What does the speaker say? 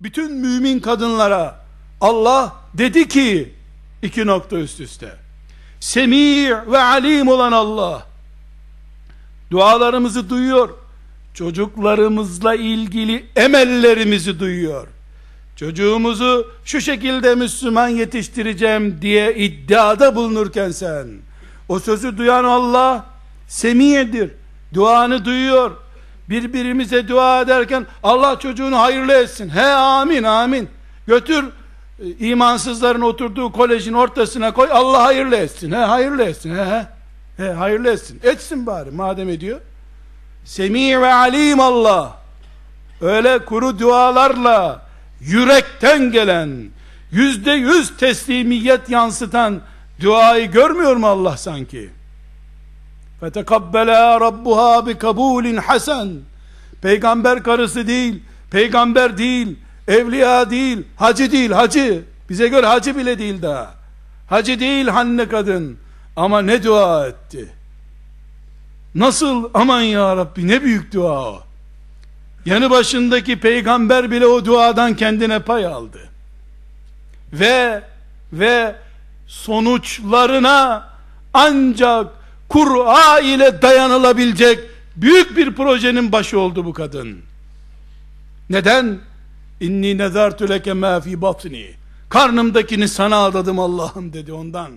bütün mümin kadınlara Allah dedi ki iki nokta üst üste. Semi' ve alim olan Allah dualarımızı duyuyor. Çocuklarımızla ilgili emellerimizi duyuyor. Çocuğumuzu şu şekilde Müslüman yetiştireceğim diye iddiada bulunurken sen o sözü duyan Allah semiyedir. Duanı duyuyor. Birbirimize dua ederken Allah çocuğunu hayırlı etsin. He amin amin. Götür e, imansızların oturduğu kolejin ortasına koy. Allah hayırlı etsin. He hayırlı etsin. He he. He hayırlı etsin. Etsin bari madem ediyor. Semi ve alim Allah. Öyle kuru dualarla yürekten gelen yüzde yüz teslimiyet yansıtan duayı görmüyor mu Allah sanki? Fetekabbela rabbuha bi kabulin hasen. Peygamber karısı değil, peygamber değil, evliya değil, hacı değil, hacı. Bize göre hacı bile değil daha. Hacı değil hanne kadın. Ama ne dua etti. Nasıl aman ya Rabbi ne büyük dua o. Yanı başındaki peygamber bile o duadan kendine pay aldı. Ve ve sonuçlarına ancak Kur'a ile dayanılabilecek büyük bir projenin başı oldu bu kadın. Neden? İnni nezartu leke ma fi batni. Karnımdakini sana adadım Allah'ım dedi ondan.